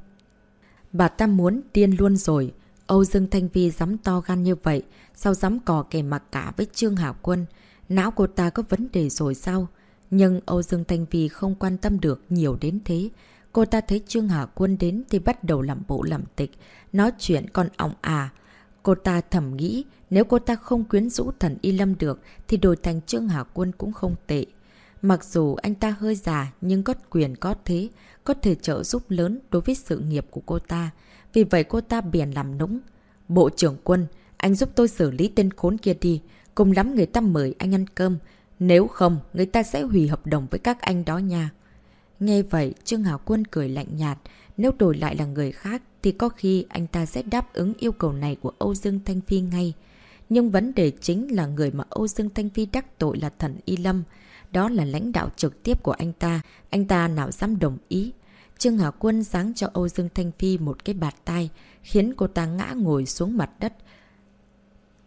Bà ta muốn điên luôn rồi. Âu Dương Thanh Phi dám to gan như vậy, sao dám cò kè mặc cả với Trương Hảo Quân? Não cô ta có vấn đề rồi sao? Nhưng Âu Dương Thanh Phi không quan tâm được nhiều đến thế. Cô ta thấy Trương Hà Quân đến thì bắt đầu làm bộ làm tịch, nói chuyện còn ỏng à. Cô ta thầm nghĩ nếu cô ta không quyến rũ thần Y Lâm được thì đổi thành Trương Hà Quân cũng không tệ. Mặc dù anh ta hơi già nhưng có quyền có thế, có thể trợ giúp lớn đối với sự nghiệp của cô ta. Vì vậy cô ta biển làm nũng. Bộ trưởng quân, anh giúp tôi xử lý tên khốn kia đi. Cùng lắm người ta mời anh ăn cơm. Nếu không, người ta sẽ hủy hợp đồng với các anh đó nha. Nghe vậy, Trương Hảo Quân cười lạnh nhạt. Nếu đổi lại là người khác, thì có khi anh ta sẽ đáp ứng yêu cầu này của Âu Dương Thanh Phi ngay. Nhưng vấn đề chính là người mà Âu Dương Thanh Phi đắc tội là thần Y Lâm. Đó là lãnh đạo trực tiếp của anh ta. Anh ta nào dám đồng ý. Trương Hà Quân sáng cho Âu Dương Thanh Phi một cái bạt tay, khiến cô ta ngã ngồi xuống mặt đất.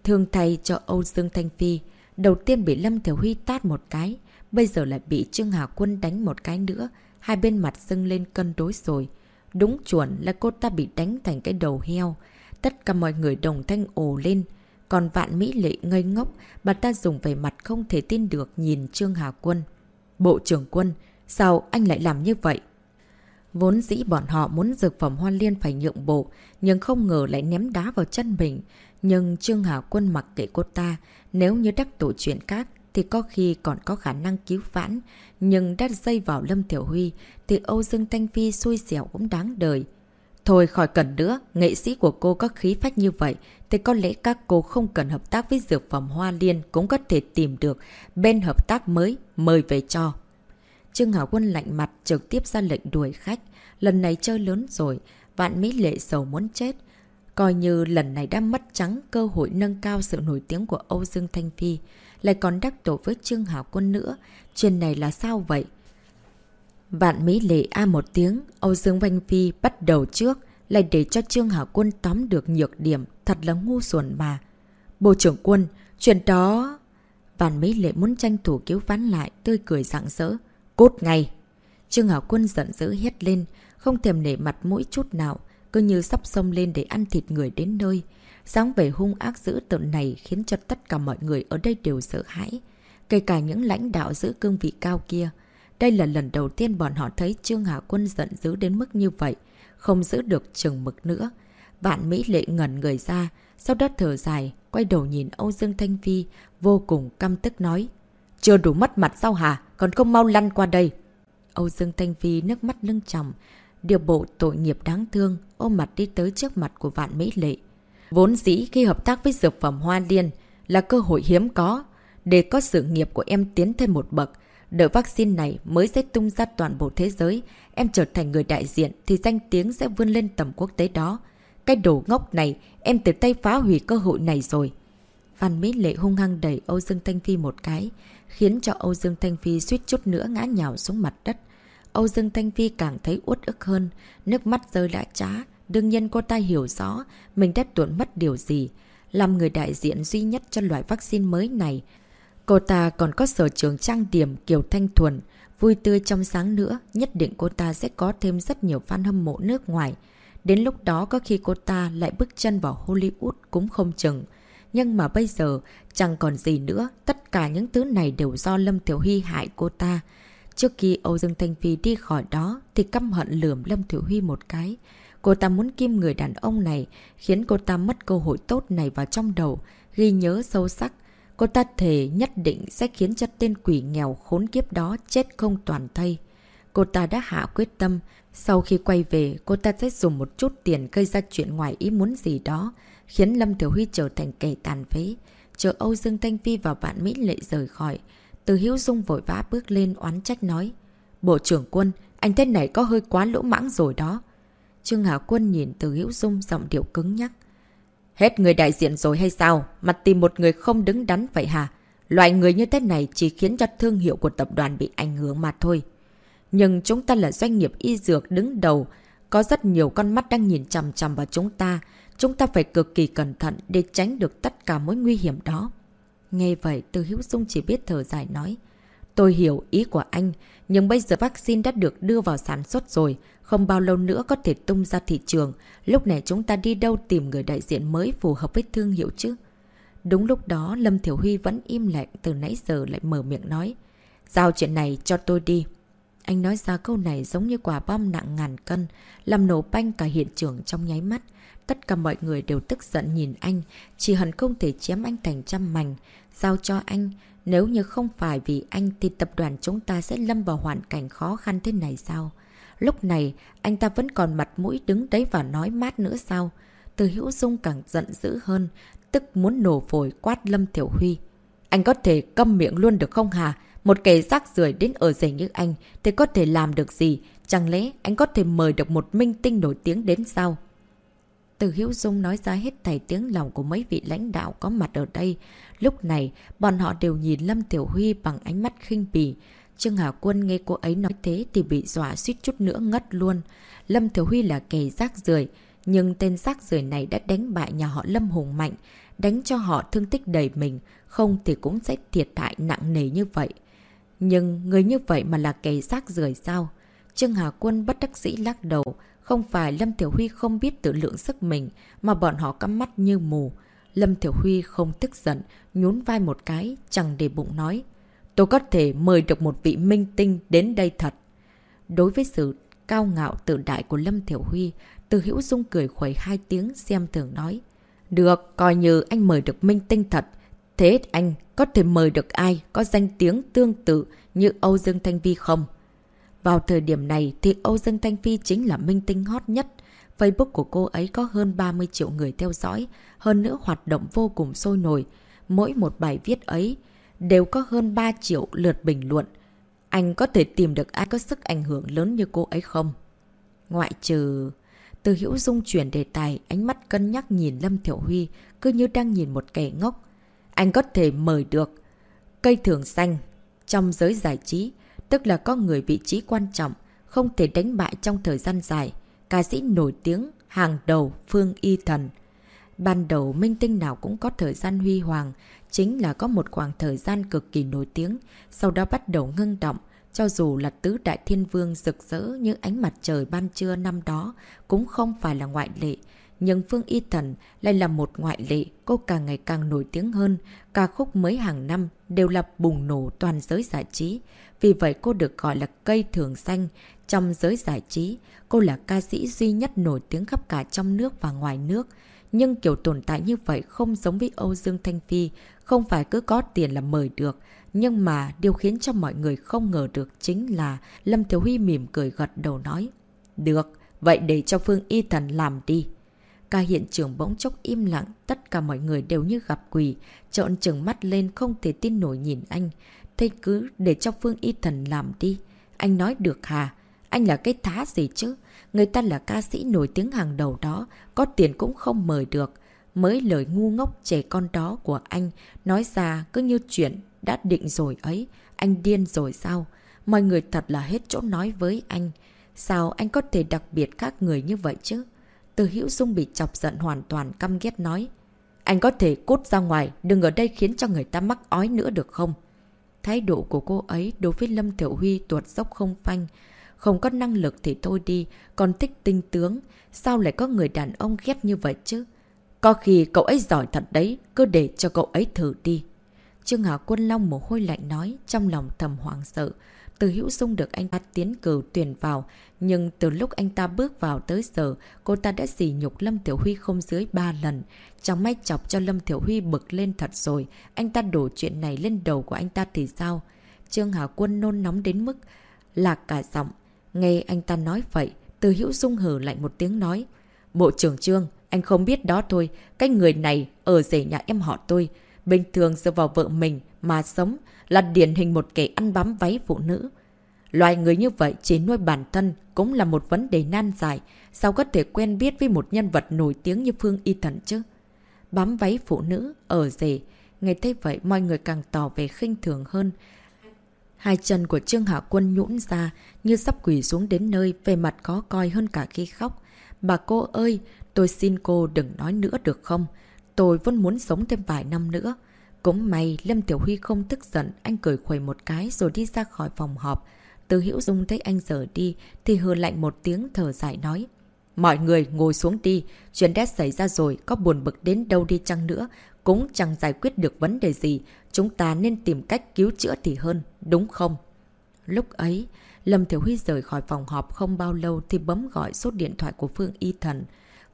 Thương thay cho Âu Dương Thanh Phi, đầu tiên bị Lâm Thiểu Huy tát một cái, bây giờ lại bị Trương Hà Quân đánh một cái nữa. Hai bên mặt dâng lên cân đối rồi. Đúng chuẩn là cô ta bị đánh thành cái đầu heo. Tất cả mọi người đồng thanh ồ lên. Còn vạn Mỹ lệ ngây ngốc, bà ta dùng về mặt không thể tin được nhìn Trương Hà Quân. Bộ trưởng quân, sao anh lại làm như vậy? Vốn dĩ bọn họ muốn dược phẩm hoa liên phải nhượng bộ, nhưng không ngờ lại ném đá vào chân mình. Nhưng Trương Hà Quân mặc kệ cô ta, nếu như đắc tổ chuyện khác thì có khi còn có khả năng cứu vãn. Nhưng đã dây vào Lâm Tiểu Huy thì Âu Dương Thanh Phi xui xẻo cũng đáng đời. Thôi khỏi cần nữa, nghệ sĩ của cô có khí phách như vậy thì có lẽ các cô không cần hợp tác với dược phẩm Hoa Liên cũng có thể tìm được bên hợp tác mới mời về cho. Trương Hảo Quân lạnh mặt trực tiếp ra lệnh đuổi khách. Lần này chơi lớn rồi, vạn mỹ lệ sầu muốn chết. Coi như lần này đã mất trắng cơ hội nâng cao sự nổi tiếng của Âu Dương Thanh Phi lại còn đắc tổ với Trương Hảo Quân nữa. Chuyện này là sao vậy? Vạn Mỹ Lệ A một tiếng, Âu Dương Vanh Phi bắt đầu trước, lại để cho Trương Hảo Quân tóm được nhược điểm, thật là ngu xuẩn mà. Bộ trưởng quân, chuyện đó... Vạn Mỹ Lệ muốn tranh thủ cứu ván lại, tươi cười rạng rỡ. Cốt ngay! Trương Hảo Quân giận dữ hét lên, không thèm nể mặt mũi chút nào, cứ như sắp sông lên để ăn thịt người đến nơi dáng vẻ hung ác dữ tợn này khiến cho tất cả mọi người ở đây đều sợ hãi. Kể cả những lãnh đạo giữ cương vị cao kia. Đây là lần đầu tiên bọn họ thấy Trương hà Quân giận dữ đến mức như vậy. Không giữ được chừng mực nữa. Vạn Mỹ lệ ngẩn người ra. Sau đó thở dài, quay đầu nhìn Âu Dương Thanh Phi, vô cùng căm tức nói. Chưa đủ mất mặt sao hả? Còn không mau lăn qua đây. Âu Dương Thanh Phi nước mắt lưng tròng. Điều bộ tội nghiệp đáng thương, ôm mặt đi tới trước mặt của Vạn Mỹ Lệ. Vốn dĩ khi hợp tác với dược phẩm Hoa Liên là cơ hội hiếm có để có sự nghiệp của em tiến thêm một bậc. Đợi vaccine này mới sẽ tung ra toàn bộ thế giới, em trở thành người đại diện thì danh tiếng sẽ vươn lên tầm quốc tế đó. Cái đồ ngốc này, em từ tay phá hủy cơ hội này rồi. Phan Mỹ Lệ hung hăng đẩy Âu Dương Thanh Phi một cái, khiến cho Âu Dương Thanh Phi suýt chút nữa ngã nhào xuống mặt đất. Âu Dương Thanh Phi càng thấy uất ức hơn, nước mắt rơi lại trá, Đương nhiên cô ta hiểu rõ mình đã tuộn mất điều gì. Làm người đại diện duy nhất cho loại vaccine mới này. Cô ta còn có sở trường trang điểm kiểu thanh thuần, vui tươi trong sáng nữa. Nhất định cô ta sẽ có thêm rất nhiều fan hâm mộ nước ngoài. Đến lúc đó có khi cô ta lại bước chân vào Hollywood cũng không chừng. Nhưng mà bây giờ chẳng còn gì nữa, tất cả những thứ này đều do Lâm Thiểu Huy hại cô ta. Trước khi Âu Dương Thanh Phi đi khỏi đó thì căm hận lườm Lâm Thiểu Huy một cái. Cô ta muốn kim người đàn ông này, khiến cô ta mất cơ hội tốt này vào trong đầu, ghi nhớ sâu sắc. Cô ta thề nhất định sẽ khiến cho tên quỷ nghèo khốn kiếp đó chết không toàn thây. Cô ta đã hạ quyết tâm, sau khi quay về, cô ta sẽ dùng một chút tiền gây ra chuyện ngoài ý muốn gì đó, khiến Lâm Tiểu Huy trở thành kẻ tàn phế. Chờ Âu Dương Thanh Phi và bạn Mỹ Lệ rời khỏi. Từ Hiếu Dung vội vã bước lên oán trách nói. Bộ trưởng quân, anh tên này có hơi quá lỗ mãng rồi đó. Trương Hà Quân nhìn Từ Hữu Dung giọng điệu cứng nhắc. Hết người đại diện rồi hay sao? Mặt tìm một người không đứng đắn vậy hả? Loại người như thế này chỉ khiến cho thương hiệu của tập đoàn bị ảnh hưởng mà thôi. Nhưng chúng ta là doanh nghiệp y dược đứng đầu. Có rất nhiều con mắt đang nhìn chằm chằm vào chúng ta. Chúng ta phải cực kỳ cẩn thận để tránh được tất cả mối nguy hiểm đó. Nghe vậy, Từ Hữu Dung chỉ biết thở dài nói. Tôi hiểu ý của anh, nhưng bây giờ vaccine đã được đưa vào sản xuất rồi. Không bao lâu nữa có thể tung ra thị trường. Lúc này chúng ta đi đâu tìm người đại diện mới phù hợp với thương hiệu chứ? Đúng lúc đó, Lâm Thiểu Huy vẫn im lặng từ nãy giờ lại mở miệng nói. Giao chuyện này cho tôi đi. Anh nói ra câu này giống như quả bom nặng ngàn cân, làm nổ banh cả hiện trường trong nháy mắt. Tất cả mọi người đều tức giận nhìn anh, chỉ hẳn không thể chém anh thành trăm mảnh. Giao cho anh, nếu như không phải vì anh thì tập đoàn chúng ta sẽ lâm vào hoàn cảnh khó khăn thế này sao? Lúc này, anh ta vẫn còn mặt mũi đứng đấy và nói mát nữa sao? Từ Hữu Dung càng giận dữ hơn, tức muốn nổ phổi quát Lâm Thiểu Huy. Anh có thể câm miệng luôn được không hả? Một kẻ rác rưởi đến ở rể như anh thì có thể làm được gì? Chẳng lẽ anh có thể mời được một minh tinh nổi tiếng đến sao? Từ Hiếu Dung nói ra hết thảy tiếng lòng của mấy vị lãnh đạo có mặt ở đây. Lúc này, bọn họ đều nhìn Lâm Tiểu Huy bằng ánh mắt khinh bỉ. Trương Hà Quân nghe cô ấy nói thế thì bị dọa suýt chút nữa ngất luôn. Lâm Tiểu Huy là kẻ rác rưởi nhưng tên rác rưởi này đã đánh bại nhà họ Lâm Hùng Mạnh, đánh cho họ thương tích đầy mình, không thì cũng sẽ thiệt hại nặng nề như vậy. Nhưng người như vậy mà là kẻ rác rưởi sao? Trương Hà Quân bất đắc dĩ lắc đầu, không phải Lâm Tiểu Huy không biết tự lượng sức mình, mà bọn họ cắm mắt như mù. Lâm Tiểu Huy không tức giận, nhún vai một cái, chẳng để bụng nói. Tôi có thể mời được một vị minh tinh đến đây thật. Đối với sự cao ngạo tự đại của Lâm Tiểu Huy, từ hữu dung cười khuấy hai tiếng xem thường nói. Được, coi như anh mời được minh tinh thật. Thế anh có thể mời được ai có danh tiếng tương tự như Âu Dương Thanh Vi không? Vào thời điểm này thì Âu Dương Thanh Phi chính là minh tinh hot nhất. Facebook của cô ấy có hơn 30 triệu người theo dõi, hơn nữa hoạt động vô cùng sôi nổi. Mỗi một bài viết ấy đều có hơn 3 triệu lượt bình luận. Anh có thể tìm được ai có sức ảnh hưởng lớn như cô ấy không? Ngoại trừ... Từ Hữu Dung chuyển đề tài, ánh mắt cân nhắc nhìn Lâm Thiểu Huy, cứ như đang nhìn một kẻ ngốc. Anh có thể mời được cây thường xanh trong giới giải trí, tức là có người vị trí quan trọng, không thể đánh bại trong thời gian dài. Ca sĩ nổi tiếng, hàng đầu, Phương Y Thần. Ban đầu minh tinh nào cũng có thời gian huy hoàng, chính là có một khoảng thời gian cực kỳ nổi tiếng, sau đó bắt đầu ngưng động. Cho dù là tứ đại thiên vương rực rỡ như ánh mặt trời ban trưa năm đó, cũng không phải là ngoại lệ. Nhưng Phương Y Thần lại là một ngoại lệ, cô càng ngày càng nổi tiếng hơn. Ca khúc mới hàng năm đều là bùng nổ toàn giới giải trí. Vì vậy cô được gọi là cây thường xanh trong giới giải trí. Cô là ca sĩ duy nhất nổi tiếng khắp cả trong nước và ngoài nước. Nhưng kiểu tồn tại như vậy không giống với Âu Dương Thanh Phi, không phải cứ có tiền là mời được. Nhưng mà điều khiến cho mọi người không ngờ được chính là Lâm Thiếu Huy mỉm cười gật đầu nói. Được, vậy để cho Phương Y Thần làm đi. Cả hiện trường bỗng chốc im lặng, tất cả mọi người đều như gặp quỷ, trợn trừng mắt lên không thể tin nổi nhìn anh. Thế cứ để cho Phương Y Thần làm đi. Anh nói được hả? Anh là cái thá gì chứ? Người ta là ca sĩ nổi tiếng hàng đầu đó, có tiền cũng không mời được. Mới lời ngu ngốc trẻ con đó của anh, nói ra cứ như chuyện đã định rồi ấy. Anh điên rồi sao? Mọi người thật là hết chỗ nói với anh. Sao anh có thể đặc biệt khác người như vậy chứ? Từ Hữu Dung bị chọc giận hoàn toàn căm ghét nói. Anh có thể cút ra ngoài, đừng ở đây khiến cho người ta mắc ói nữa được không? Thái độ của cô ấy đối với Lâm Thiểu Huy tuột dốc không phanh. Không có năng lực thì thôi đi, còn thích tinh tướng. Sao lại có người đàn ông ghét như vậy chứ? Có khi cậu ấy giỏi thật đấy, cứ để cho cậu ấy thử đi. Trương Hà Quân Long mồ hôi lạnh nói, trong lòng thầm hoảng sợ. Từ hữu dung được anh ta tiến cử tuyển vào, nhưng từ lúc anh ta bước vào tới giờ, cô ta đã sỉ nhục Lâm Tiểu Huy không dưới 3 lần. Trong may chọc cho Lâm Tiểu Huy bực lên thật rồi, anh ta đổ chuyện này lên đầu của anh ta thì sao? Trương Hà Quân nôn nóng đến mức lạc cả giọng. Nghe anh ta nói vậy, từ hữu dung hừ lại một tiếng nói. Bộ trưởng Trương, anh không biết đó thôi, cái người này ở rể nhà em họ tôi. Bình thường dựa vào vợ mình mà sống là điển hình một kẻ ăn bám váy phụ nữ. Loài người như vậy chỉ nuôi bản thân cũng là một vấn đề nan giải. Sao có thể quen biết với một nhân vật nổi tiếng như Phương Y Thần chứ? Bám váy phụ nữ, ở rể. Nghe thấy vậy mọi người càng tỏ về khinh thường hơn. Hai chân của Trương Hạ Quân nhũn ra như sắp quỷ xuống đến nơi về mặt có coi hơn cả khi khóc. Bà cô ơi, tôi xin cô đừng nói nữa được không? Tôi vẫn muốn sống thêm vài năm nữa. Cũng may Lâm Tiểu Huy không tức giận, anh cười khuẩy một cái rồi đi ra khỏi phòng họp. Từ Hiểu Dung thấy anh rời đi thì hừ lạnh một tiếng thở dài nói. Mọi người ngồi xuống đi, chuyện đét xảy ra rồi, có buồn bực đến đâu đi chăng nữa, cũng chẳng giải quyết được vấn đề gì. Chúng ta nên tìm cách cứu chữa thì hơn, đúng không? Lúc ấy, Lâm Thiểu Huy rời khỏi phòng họp không bao lâu thì bấm gọi số điện thoại của Phương Y Thần.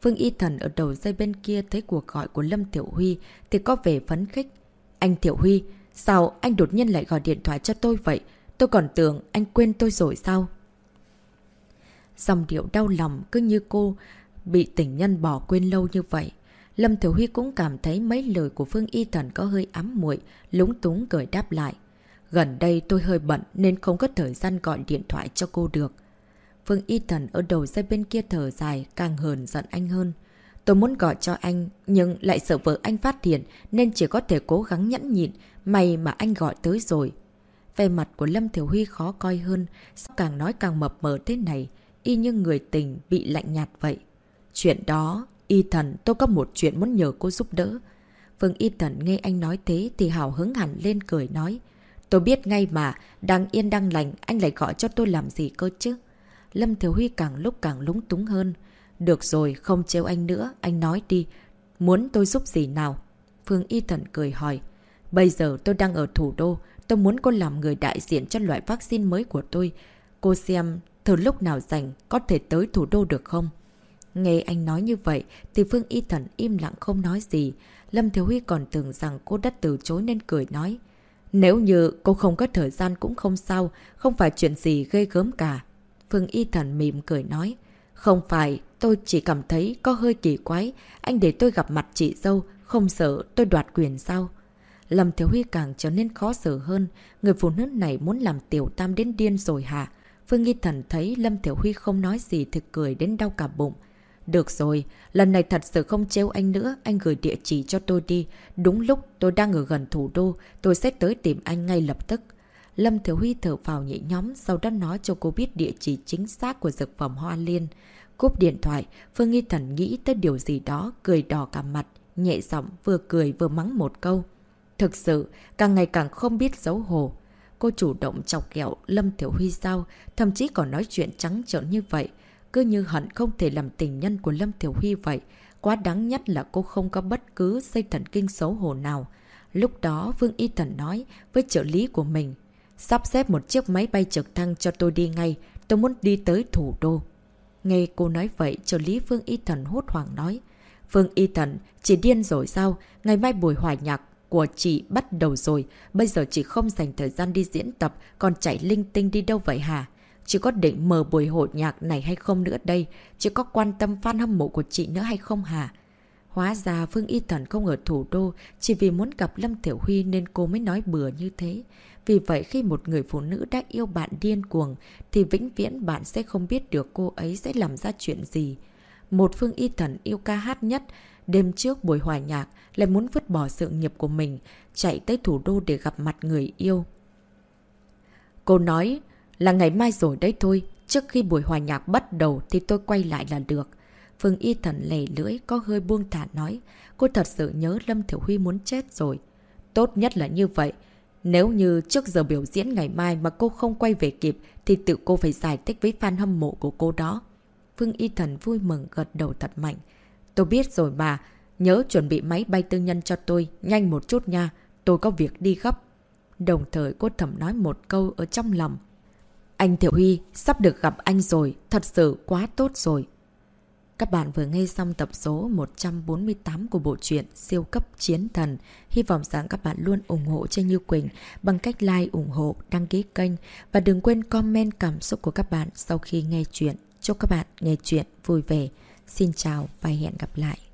Phương Y Thần ở đầu dây bên kia thấy cuộc gọi của Lâm Thiểu Huy thì có vẻ phấn khích. Anh Thiểu Huy, sao anh đột nhiên lại gọi điện thoại cho tôi vậy? Tôi còn tưởng anh quên tôi rồi sao? Dòng điệu đau lòng cứ như cô bị tình nhân bỏ quên lâu như vậy. Lâm Thiểu Huy cũng cảm thấy mấy lời của Phương Y Thần có hơi ám muội lúng túng cười đáp lại. Gần đây tôi hơi bận nên không có thời gian gọi điện thoại cho cô được. Phương Y Thần ở đầu dây bên kia thở dài càng hờn giận anh hơn. Tôi muốn gọi cho anh nhưng lại sợ vợ anh phát hiện nên chỉ có thể cố gắng nhẫn nhịn. May mà anh gọi tới rồi. Về mặt của Lâm Thiểu Huy khó coi hơn, sao càng nói càng mập mờ thế này, y như người tình bị lạnh nhạt vậy. Chuyện đó, y thần tôi có một chuyện muốn nhờ cô giúp đỡ. Phương y thần nghe anh nói thế thì hào hứng hẳn lên cười nói. Tôi biết ngay mà, đang yên đang lành, anh lại gọi cho tôi làm gì cơ chứ? Lâm Thiểu Huy càng lúc càng lúng túng hơn. Được rồi, không trêu anh nữa, anh nói đi. Muốn tôi giúp gì nào? Phương Y Thần cười hỏi. Bây giờ tôi đang ở thủ đô, tôi muốn cô làm người đại diện cho loại vaccine mới của tôi. Cô xem, thử lúc nào rảnh, có thể tới thủ đô được không? Nghe anh nói như vậy, thì Phương Y Thần im lặng không nói gì. Lâm Thiếu Huy còn tưởng rằng cô đã từ chối nên cười nói. Nếu như cô không có thời gian cũng không sao, không phải chuyện gì gây gớm cả. Phương Y Thần mỉm cười nói. Không phải, tôi chỉ cảm thấy có hơi kỳ quái. Anh để tôi gặp mặt chị dâu, không sợ tôi đoạt quyền sao? Lâm Thiếu Huy càng trở nên khó xử hơn. Người phụ nữ này muốn làm tiểu tam đến điên rồi hả? Phương nghi Thần thấy Lâm Thiểu Huy không nói gì thì cười đến đau cả bụng. Được rồi, lần này thật sự không trêu anh nữa, anh gửi địa chỉ cho tôi đi. Đúng lúc tôi đang ở gần thủ đô, tôi sẽ tới tìm anh ngay lập tức. Lâm Thiểu Huy thở vào nhị nhóm, sau đó nói cho cô biết địa chỉ chính xác của dược phẩm Hoa Liên. Cúp điện thoại, Phương Nghi Thần nghĩ tới điều gì đó, cười đỏ cả mặt, nhẹ giọng vừa cười vừa mắng một câu. Thực sự, càng ngày càng không biết xấu hổ. Cô chủ động chọc ghẹo Lâm Thiểu Huy sao, thậm chí còn nói chuyện trắng trợn như vậy. Cứ như hận không thể làm tình nhân của Lâm Thiểu Huy vậy. Quá đáng nhất là cô không có bất cứ dây thần kinh xấu hổ nào. Lúc đó Vương Y Thần nói với trợ lý của mình. Sắp xếp một chiếc máy bay trực thăng cho tôi đi ngay. Tôi muốn đi tới thủ đô. Nghe cô nói vậy, trợ lý Phương Y Thần hốt hoảng nói. Phương Y Thần, chị điên rồi sao? Ngày mai buổi hòa nhạc của chị bắt đầu rồi. Bây giờ chị không dành thời gian đi diễn tập, còn chạy linh tinh đi đâu vậy hả? Chị có định mở buổi hội nhạc này hay không nữa đây? Chị có quan tâm fan hâm mộ của chị nữa hay không hả? Hóa ra Phương Y Thần không ở thủ đô chỉ vì muốn gặp Lâm Tiểu Huy nên cô mới nói bừa như thế. Vì vậy khi một người phụ nữ đã yêu bạn điên cuồng thì vĩnh viễn bạn sẽ không biết được cô ấy sẽ làm ra chuyện gì. Một Phương Y Thần yêu ca hát nhất, đêm trước buổi hòa nhạc lại muốn vứt bỏ sự nghiệp của mình, chạy tới thủ đô để gặp mặt người yêu. Cô nói là ngày mai rồi đấy thôi, trước khi buổi hòa nhạc bắt đầu thì tôi quay lại là được. Phương Y Thần lẻ lưỡi có hơi buông thả nói, cô thật sự nhớ Lâm Thiểu Huy muốn chết rồi. Tốt nhất là như vậy. Nếu như trước giờ biểu diễn ngày mai mà cô không quay về kịp thì tự cô phải giải thích với fan hâm mộ của cô đó. Phương Y Thần vui mừng gật đầu thật mạnh. Tôi biết rồi mà, Nhớ chuẩn bị máy bay tư nhân cho tôi, nhanh một chút nha, tôi có việc đi gấp. Đồng thời cô thầm nói một câu ở trong lòng. Anh Thiệu Huy, sắp được gặp anh rồi, thật sự quá tốt rồi. Các bạn vừa nghe xong tập số 148 của bộ truyện Siêu cấp chiến thần. Hy vọng rằng các bạn luôn ủng hộ cho Như Quỳnh bằng cách like, ủng hộ, đăng ký kênh và đừng quên comment cảm xúc của các bạn sau khi nghe chuyện. Chúc các bạn nghe chuyện vui vẻ. Xin chào và hẹn gặp lại.